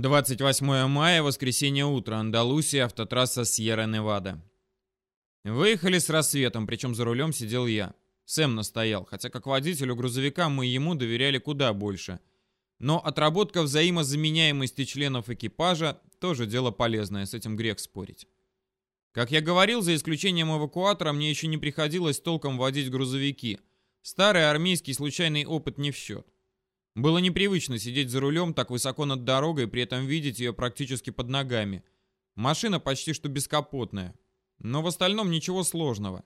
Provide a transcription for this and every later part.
28 мая, воскресенье утро, Андалусия, автотрасса Сьерра-Невада. Выехали с рассветом, причем за рулем сидел я. Сэм настоял, хотя как водителю грузовика мы ему доверяли куда больше. Но отработка взаимозаменяемости членов экипажа тоже дело полезное, с этим грех спорить. Как я говорил, за исключением эвакуатора, мне еще не приходилось толком водить грузовики. Старый армейский случайный опыт не в счет. Было непривычно сидеть за рулем так высоко над дорогой при этом видеть ее практически под ногами. Машина почти что бескапотная. Но в остальном ничего сложного.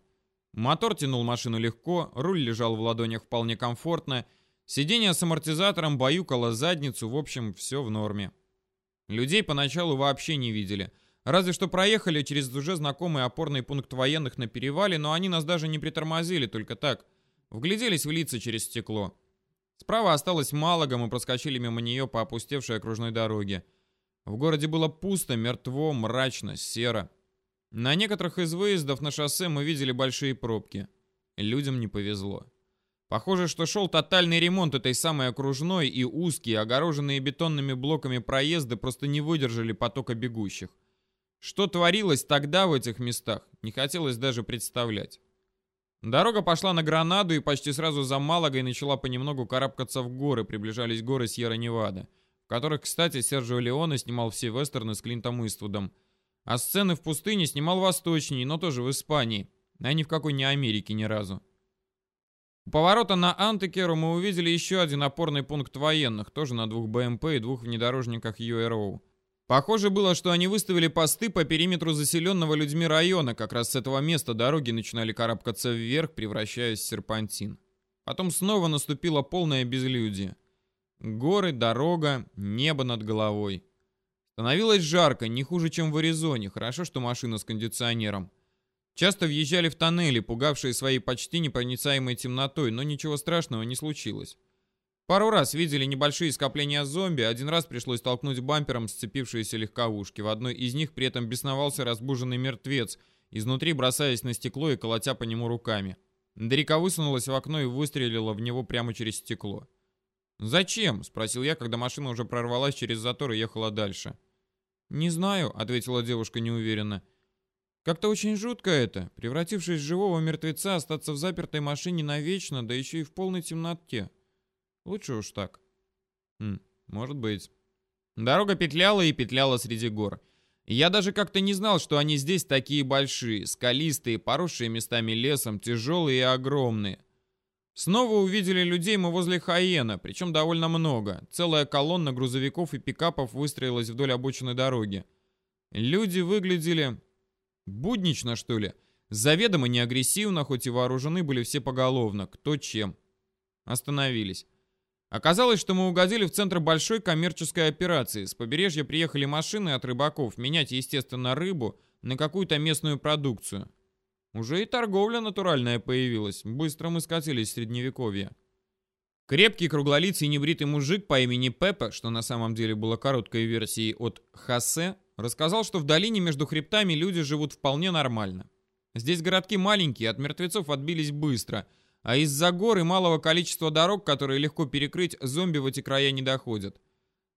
Мотор тянул машину легко, руль лежал в ладонях вполне комфортно, сиденье с амортизатором баюкало задницу, в общем, все в норме. Людей поначалу вообще не видели. Разве что проехали через уже знакомый опорный пункт военных на перевале, но они нас даже не притормозили, только так. Вгляделись в лица через стекло. Справа осталось Малага, мы проскочили мимо нее по опустевшей окружной дороге. В городе было пусто, мертво, мрачно, серо. На некоторых из выездов на шоссе мы видели большие пробки. Людям не повезло. Похоже, что шел тотальный ремонт этой самой окружной, и узкие, огороженные бетонными блоками проезды просто не выдержали потока бегущих. Что творилось тогда в этих местах, не хотелось даже представлять. Дорога пошла на Гранаду и почти сразу за Малагой начала понемногу карабкаться в горы, приближались горы Сьерра-Невада, в которых, кстати, Серджио Леоне снимал все вестерны с Клинтом Иствудом. А сцены в пустыне снимал восточнее, но тоже в Испании, а ни в какой не Америке ни разу. У поворота на Антекеру мы увидели еще один опорный пункт военных, тоже на двух БМП и двух внедорожниках URO. Похоже было, что они выставили посты по периметру заселенного людьми района. Как раз с этого места дороги начинали карабкаться вверх, превращаясь в серпантин. Потом снова наступило полное безлюдие. Горы, дорога, небо над головой. Становилось жарко, не хуже, чем в Аризоне. Хорошо, что машина с кондиционером. Часто въезжали в тоннели, пугавшие своей почти непроницаемой темнотой, но ничего страшного не случилось. Пару раз видели небольшие скопления зомби, один раз пришлось толкнуть бампером сцепившиеся легковушки. В одной из них при этом бесновался разбуженный мертвец, изнутри бросаясь на стекло и колотя по нему руками. Дарика высунулась в окно и выстрелила в него прямо через стекло. «Зачем?» — спросил я, когда машина уже прорвалась через затор и ехала дальше. «Не знаю», — ответила девушка неуверенно. «Как-то очень жутко это, превратившись в живого мертвеца, остаться в запертой машине навечно, да еще и в полной темноте». Лучше уж так. Хм, может быть. Дорога петляла и петляла среди гор. Я даже как-то не знал, что они здесь такие большие, скалистые, поросшие местами лесом, тяжелые и огромные. Снова увидели людей мы возле Хаена, причем довольно много. Целая колонна грузовиков и пикапов выстроилась вдоль обочины дороги. Люди выглядели... буднично, что ли? Заведомо не агрессивно, хоть и вооружены были все поголовно, кто чем. Остановились. Оказалось, что мы угодили в центр большой коммерческой операции. С побережья приехали машины от рыбаков менять, естественно, рыбу на какую-то местную продукцию. Уже и торговля натуральная появилась. Быстро мы скатились в средневековье. Крепкий, круглолицый, небритый мужик по имени Пеппа, что на самом деле было короткой версией от Хасе, рассказал, что в долине между хребтами люди живут вполне нормально. Здесь городки маленькие, от мертвецов отбились быстро – а из-за гор и малого количества дорог, которые легко перекрыть, зомби в эти края не доходят.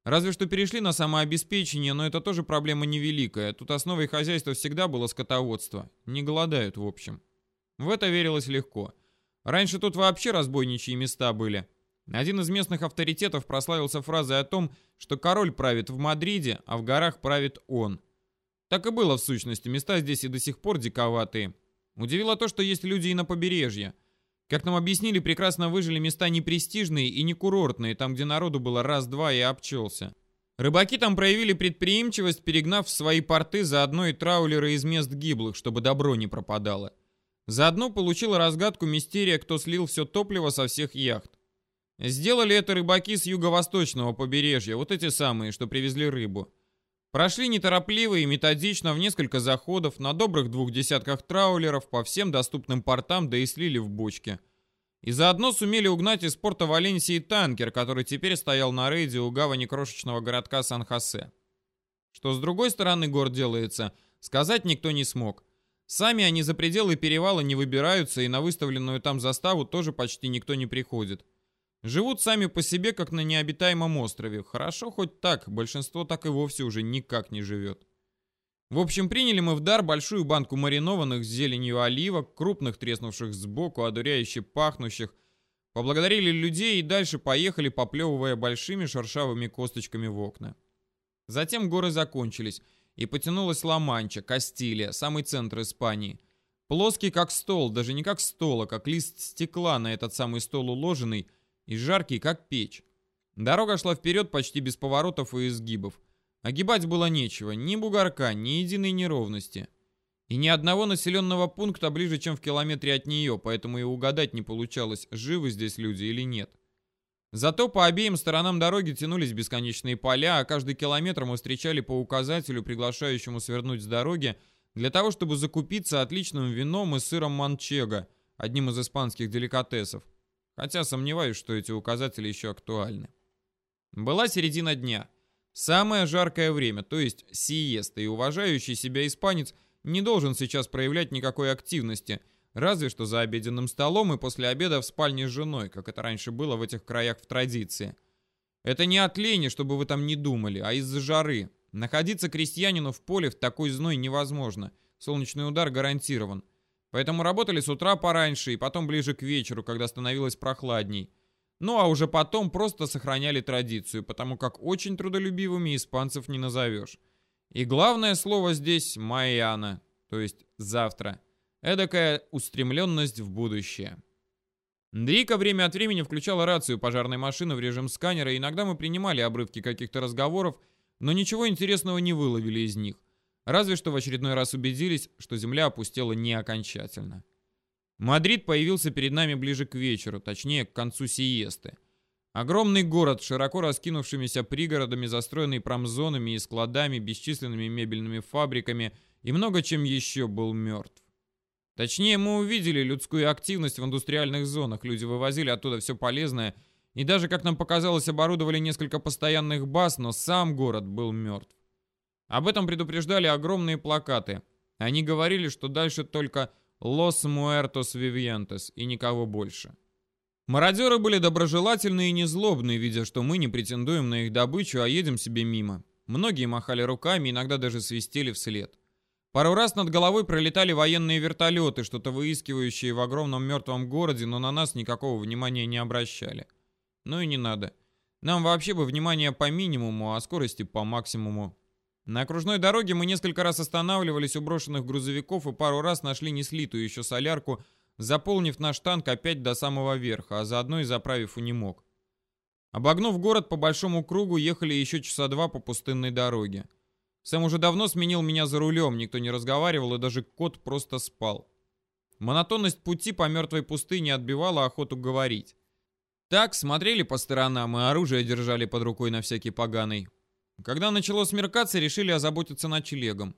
Разве что перешли на самообеспечение, но это тоже проблема невеликая. Тут основой хозяйства всегда было скотоводство. Не голодают, в общем. В это верилось легко. Раньше тут вообще разбойничьи места были. Один из местных авторитетов прославился фразой о том, что король правит в Мадриде, а в горах правит он. Так и было в сущности, места здесь и до сих пор диковатые. Удивило то, что есть люди и на побережье. Как нам объяснили, прекрасно выжили места не престижные и не курортные, там, где народу было раз-два и обчелся. Рыбаки там проявили предприимчивость, перегнав в свои порты заодно и траулеры из мест гиблых, чтобы добро не пропадало. Заодно получила разгадку мистерия, кто слил все топливо со всех яхт. Сделали это рыбаки с юго-восточного побережья, вот эти самые, что привезли рыбу. Прошли неторопливо и методично в несколько заходов на добрых двух десятках траулеров по всем доступным портам, да и слили в бочке. И заодно сумели угнать из порта Валенсии танкер, который теперь стоял на рейде у гавани крошечного городка Сан-Хосе. Что с другой стороны гор делается, сказать никто не смог. Сами они за пределы перевала не выбираются, и на выставленную там заставу тоже почти никто не приходит. Живут сами по себе, как на необитаемом острове. Хорошо хоть так, большинство так и вовсе уже никак не живет. В общем, приняли мы в дар большую банку маринованных с зеленью оливок, крупных треснувших сбоку, одуряюще пахнущих, поблагодарили людей и дальше поехали, поплевывая большими шершавыми косточками в окна. Затем горы закончились, и потянулась Ла-Манча, Кастилия, самый центр Испании. Плоский как стол, даже не как стол, а как лист стекла на этот самый стол уложенный, и жаркий как печь. Дорога шла вперед почти без поворотов и изгибов. Огибать было нечего, ни бугорка, ни единой неровности. И ни одного населенного пункта ближе, чем в километре от нее, поэтому и угадать не получалось, живы здесь люди или нет. Зато по обеим сторонам дороги тянулись бесконечные поля, а каждый километр мы встречали по указателю, приглашающему свернуть с дороги, для того, чтобы закупиться отличным вином и сыром манчего, одним из испанских деликатесов. Хотя сомневаюсь, что эти указатели еще актуальны. Была середина дня. Самое жаркое время, то есть сиеста, и уважающий себя испанец не должен сейчас проявлять никакой активности – Разве что за обеденным столом и после обеда в спальне с женой, как это раньше было в этих краях в традиции. Это не от лени, чтобы вы там не думали, а из-за жары. Находиться крестьянину в поле в такой зной невозможно. Солнечный удар гарантирован. Поэтому работали с утра пораньше и потом ближе к вечеру, когда становилось прохладней. Ну а уже потом просто сохраняли традицию, потому как очень трудолюбивыми испанцев не назовешь. И главное слово здесь «майяна», то есть «завтра». Эдакая устремленность в будущее. Дрика время от времени включала рацию пожарной машины в режим сканера, и иногда мы принимали обрывки каких-то разговоров, но ничего интересного не выловили из них. Разве что в очередной раз убедились, что земля опустела не окончательно. Мадрид появился перед нами ближе к вечеру, точнее, к концу сиесты. Огромный город с широко раскинувшимися пригородами, застроенный промзонами и складами, бесчисленными мебельными фабриками и много чем еще был мертв. Точнее, мы увидели людскую активность в индустриальных зонах. Люди вывозили оттуда все полезное. И даже, как нам показалось, оборудовали несколько постоянных баз, но сам город был мертв. Об этом предупреждали огромные плакаты. Они говорили, что дальше только «Los Muertos Vivientes» и никого больше. Мародеры были доброжелательны и незлобны, видя, что мы не претендуем на их добычу, а едем себе мимо. Многие махали руками, иногда даже свистели вслед. Пару раз над головой пролетали военные вертолеты, что-то выискивающие в огромном мертвом городе, но на нас никакого внимания не обращали. Ну и не надо. Нам вообще бы внимание по минимуму, а скорости по максимуму. На окружной дороге мы несколько раз останавливались у брошенных грузовиков и пару раз нашли неслитую еще солярку, заполнив наш танк опять до самого верха, а заодно и заправив унемог. Обогнув город по большому кругу, ехали еще часа два по пустынной дороге. Сэм уже давно сменил меня за рулем, никто не разговаривал, и даже кот просто спал. Монотонность пути по мертвой пустыне отбивала охоту говорить. Так, смотрели по сторонам и оружие держали под рукой на всякий поганый. Когда начало смеркаться, решили озаботиться ночлегом.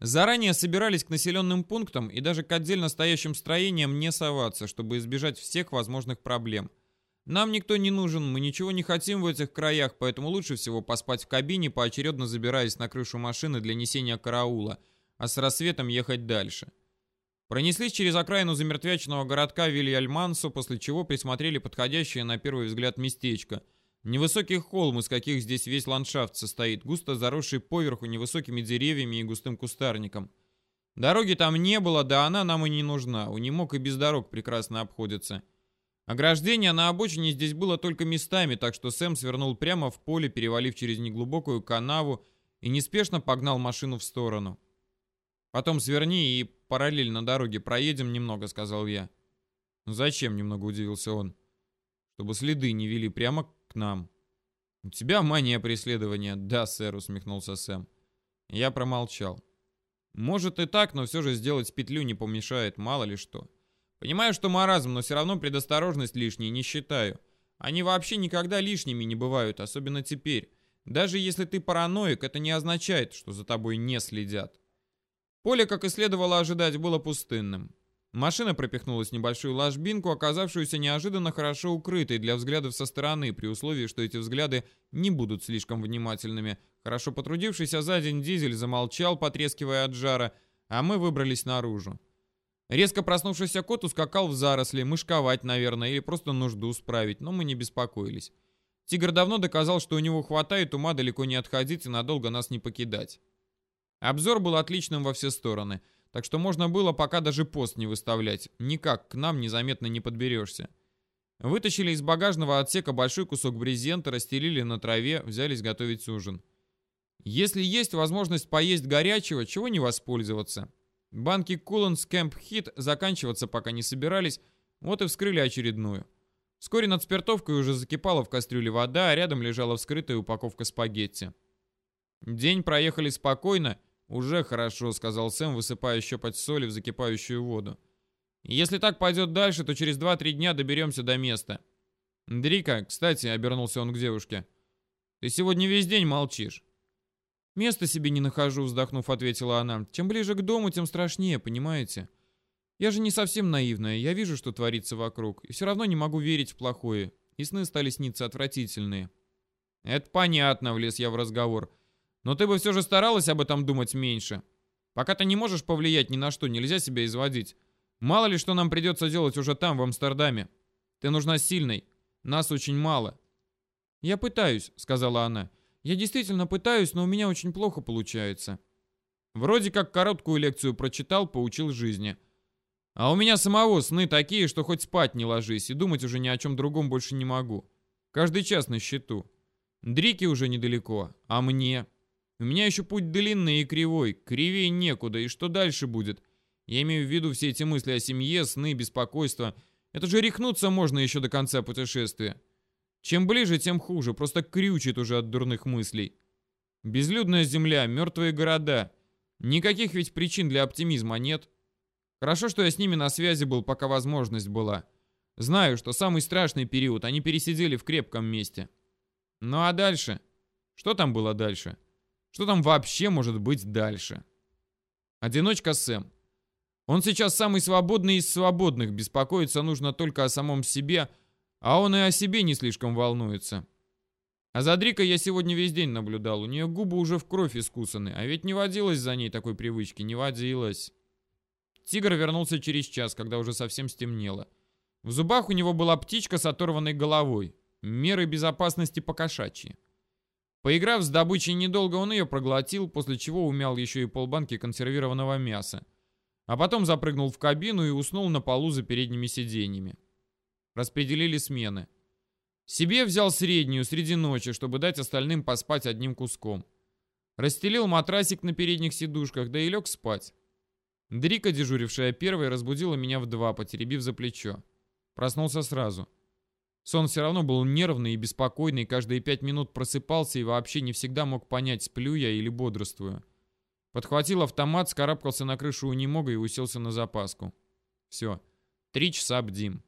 Заранее собирались к населенным пунктам и даже к отдельно стоящим строениям не соваться, чтобы избежать всех возможных проблем – нам никто не нужен, мы ничего не хотим в этих краях, поэтому лучше всего поспать в кабине, поочередно забираясь на крышу машины для несения караула, а с рассветом ехать дальше. Пронеслись через окраину замертвяченного городка Вильяльмансо, после чего присмотрели подходящее на первый взгляд местечко. Невысокий холм, из каких здесь весь ландшафт состоит, густо заросший поверху невысокими деревьями и густым кустарником. Дороги там не было, да она нам и не нужна, у немок и без дорог прекрасно обходится. Ограждение на обочине здесь было только местами, так что Сэм свернул прямо в поле, перевалив через неглубокую канаву и неспешно погнал машину в сторону. «Потом сверни и параллельно дороге проедем немного», — сказал я. «Зачем?» — немного удивился он. «Чтобы следы не вели прямо нам». «У тебя мания преследования?» «Да, сэр», — усмехнулся Сэм. Я промолчал. «Может и так, но все же сделать петлю не помешает, мало ли что». Понимаю, что маразм, но все равно предосторожность лишней не считаю. Они вообще никогда лишними не бывают, особенно теперь. Даже если ты параноик, это не означает, что за тобой не следят. Поле, как и следовало ожидать, было пустынным. Машина пропихнулась в небольшую ложбинку, оказавшуюся неожиданно хорошо укрытой для взглядов со стороны, при условии, что эти взгляды не будут слишком внимательными. Хорошо потрудившийся за день дизель замолчал, потрескивая от жара, а мы выбрались наружу. Резко проснувшийся кот ускакал в заросли, мышковать, наверное, или просто нужду справить, но мы не беспокоились. Тигр давно доказал, что у него хватает ума далеко не отходить и надолго нас не покидать. Обзор был отличным во все стороны, так что можно было пока даже пост не выставлять. Никак к нам незаметно не подберешься. Вытащили из багажного отсека большой кусок брезента, расстелили на траве, взялись готовить ужин. Если есть возможность поесть горячего, чего не воспользоваться? Банки Куланс Кэмп Хит заканчиваться пока не собирались, вот и вскрыли очередную. Вскоре над спиртовкой уже закипала в кастрюле вода, а рядом лежала вскрытая упаковка спагетти. День проехали спокойно, уже хорошо, сказал Сэм, высыпая щепоть соли в закипающую воду. Если так пойдет дальше, то через 2-3 дня доберемся до места. Дрика, кстати, обернулся он к девушке. Ты сегодня весь день молчишь. Места себе не нахожу, вздохнув, ответила она. Чем ближе к дому, тем страшнее, понимаете? Я же не совсем наивная, я вижу, что творится вокруг, и все равно не могу верить в плохое. И сны стали сниться отвратительные. Это понятно, влез я в разговор. Но ты бы все же старалась об этом думать меньше. Пока ты не можешь повлиять ни на что, нельзя себя изводить. Мало ли, что нам придется делать уже там, в Амстердаме. Ты нужна сильной. Нас очень мало. Я пытаюсь, сказала она. Я действительно пытаюсь, но у меня очень плохо получается. Вроде как короткую лекцию прочитал, поучил жизни. А у меня самого сны такие, что хоть спать не ложись, и думать уже ни о чем другом больше не могу. Каждый час на счету. Дрики уже недалеко, а мне? У меня еще путь длинный и кривой, кривее некуда, и что дальше будет? Я имею в виду все эти мысли о семье, сны, беспокойство. Это же рехнуться можно еще до конца путешествия. Чем ближе, тем хуже, просто крючит уже от дурных мыслей. Безлюдная земля, мертвые города. Никаких ведь причин для оптимизма нет. Хорошо, что я с ними на связи был, пока возможность была. Знаю, что самый страшный период они пересидели в крепком месте. Ну а дальше? Что там было дальше? Что там вообще может быть дальше? Одиночка Сэм. Он сейчас самый свободный из свободных, беспокоиться нужно только о самом себе, а он и о себе не слишком волнуется. А за Дрикой я сегодня весь день наблюдал, у нее губы уже в кровь искусаны, а ведь не водилось за ней такой привычки, не водилось. Тигр вернулся через час, когда уже совсем стемнело. В зубах у него была птичка с оторванной головой. Меры безопасности покошачьи. Поиграв с добычей недолго, он ее проглотил, после чего умял еще и полбанки консервированного мяса а потом запрыгнул в кабину и уснул на полу за передними сиденьями. Распределили смены. Себе взял среднюю среди ночи, чтобы дать остальным поспать одним куском. Расстелил матрасик на передних сидушках, да и лег спать. Дрика, дежурившая первой, разбудила меня в два, потеребив за плечо. Проснулся сразу. Сон все равно был нервный и беспокойный, каждые пять минут просыпался и вообще не всегда мог понять, сплю я или бодрствую. Подхватил автомат, скарабкался на крышу унемога и уселся на запаску. Все. Три часа бдим.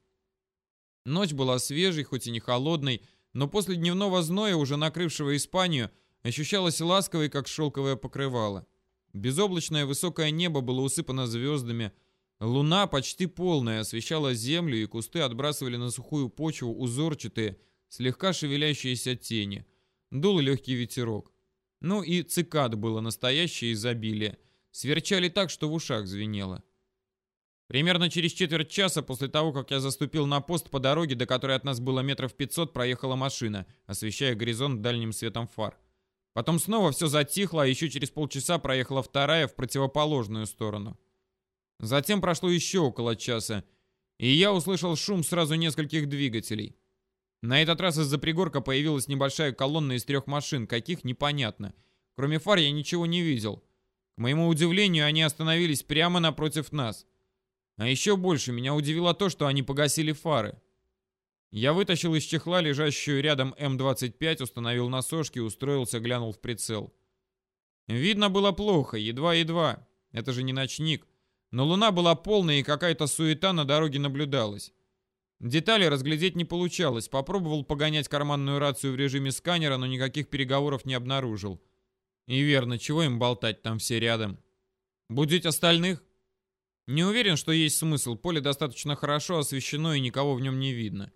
Ночь была свежей, хоть и не холодной, но после дневного зноя, уже накрывшего Испанию, ощущалась ласковой, как шелковое покрывало. Безоблачное высокое небо было усыпано звездами. Луна, почти полная, освещала землю, и кусты отбрасывали на сухую почву узорчатые, слегка шевелящиеся тени. Дул легкий ветерок. Ну и цикад было настоящее изобилие. Сверчали так, что в ушах звенело. Примерно через четверть часа после того, как я заступил на пост по дороге, до которой от нас было метров пятьсот, проехала машина, освещая горизонт дальним светом фар. Потом снова все затихло, а еще через полчаса проехала вторая в противоположную сторону. Затем прошло еще около часа, и я услышал шум сразу нескольких двигателей. На этот раз из-за пригорка появилась небольшая колонна из трех машин, каких непонятно. Кроме фар я ничего не видел. К моему удивлению, они остановились прямо напротив нас. А еще больше меня удивило то, что они погасили фары. Я вытащил из чехла лежащую рядом М-25, установил на сошки, устроился, глянул в прицел. Видно было плохо, едва-едва. Это же не ночник. Но луна была полная и какая-то суета на дороге наблюдалась. Детали разглядеть не получалось. Попробовал погонять карманную рацию в режиме сканера, но никаких переговоров не обнаружил. И верно, чего им болтать, там все рядом. Будить остальных? Не уверен, что есть смысл. Поле достаточно хорошо освещено и никого в нем не видно.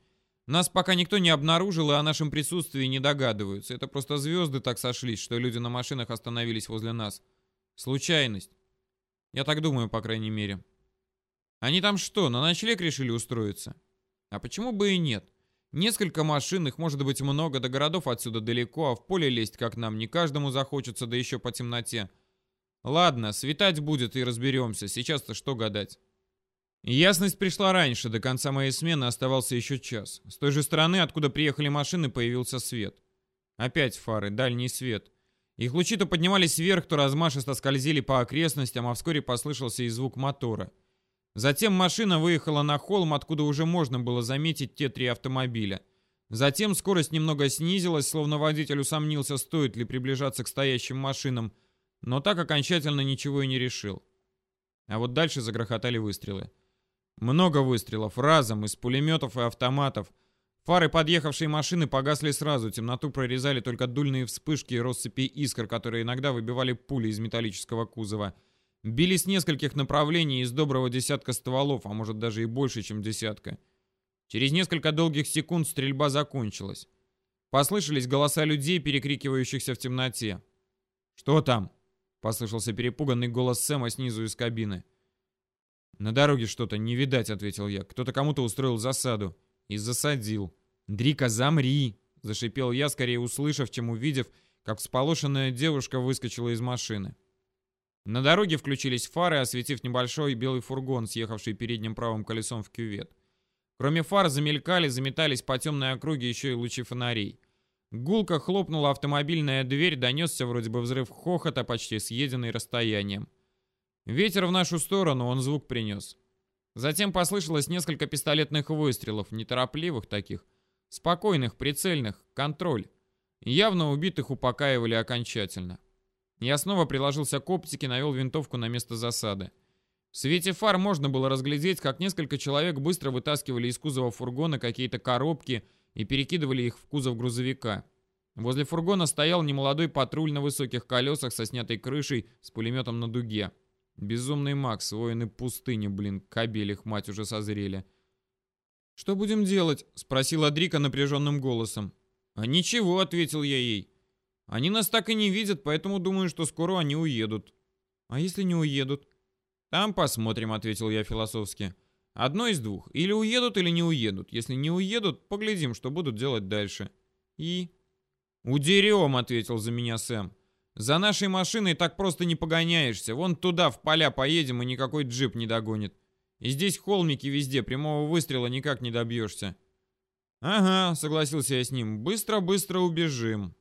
Нас пока никто не обнаружил и о нашем присутствии не догадываются. Это просто звезды так сошлись, что люди на машинах остановились возле нас. Случайность. Я так думаю, по крайней мере. Они там что, на ночлег решили устроиться? А почему бы и нет? Несколько машин, их может быть много, до городов отсюда далеко, а в поле лезть, как нам, не каждому захочется, да еще по темноте. Ладно, светать будет и разберемся, сейчас-то что гадать. Ясность пришла раньше, до конца моей смены оставался еще час. С той же стороны, откуда приехали машины, появился свет. Опять фары, дальний свет. Их лучи то поднимались вверх, то размашисто скользили по окрестностям, а вскоре послышался и звук мотора. Затем машина выехала на холм, откуда уже можно было заметить те три автомобиля. Затем скорость немного снизилась, словно водитель усомнился, стоит ли приближаться к стоящим машинам, но так окончательно ничего и не решил. А вот дальше загрохотали выстрелы. Много выстрелов, разом, из пулеметов и автоматов. Фары подъехавшей машины погасли сразу, темноту прорезали только дульные вспышки и россыпи искр, которые иногда выбивали пули из металлического кузова. Били с нескольких направлений из доброго десятка стволов, а может даже и больше, чем десятка. Через несколько долгих секунд стрельба закончилась. Послышались голоса людей, перекрикивающихся в темноте. «Что там?» — послышался перепуганный голос Сэма снизу из кабины. «На дороге что-то не видать», — ответил я. «Кто-то кому-то устроил засаду». «И засадил». «Дрика, замри!» — зашипел я, скорее услышав, чем увидев, как всполошенная девушка выскочила из машины. На дороге включились фары, осветив небольшой белый фургон, съехавший передним правым колесом в кювет. Кроме фар замелькали, заметались по темной округе еще и лучи фонарей. Гулко хлопнула автомобильная дверь, донесся вроде бы взрыв хохота, почти съеденный расстоянием. Ветер в нашу сторону, он звук принес. Затем послышалось несколько пистолетных выстрелов, неторопливых таких, спокойных, прицельных, контроль. Явно убитых упокаивали окончательно. Я снова приложился к оптике, навел винтовку на место засады. В свете фар можно было разглядеть, как несколько человек быстро вытаскивали из кузова фургона какие-то коробки и перекидывали их в кузов грузовика. Возле фургона стоял немолодой патруль на высоких колесах со снятой крышей с пулеметом на дуге. Безумный Макс, воины пустыни, блин, кабель их мать уже созрели. «Что будем делать?» — спросила Дрика напряженным голосом. «А ничего», — ответил я ей. Они нас так и не видят, поэтому думаю, что скоро они уедут. А если не уедут? Там посмотрим, ответил я философски. Одно из двух. Или уедут, или не уедут. Если не уедут, поглядим, что будут делать дальше. И... «Удерем», — ответил за меня Сэм. «За нашей машиной так просто не погоняешься. Вон туда, в поля поедем, и никакой джип не догонит. И здесь холмики везде, прямого выстрела никак не добьешься». «Ага», — согласился я с ним, — «быстро-быстро убежим».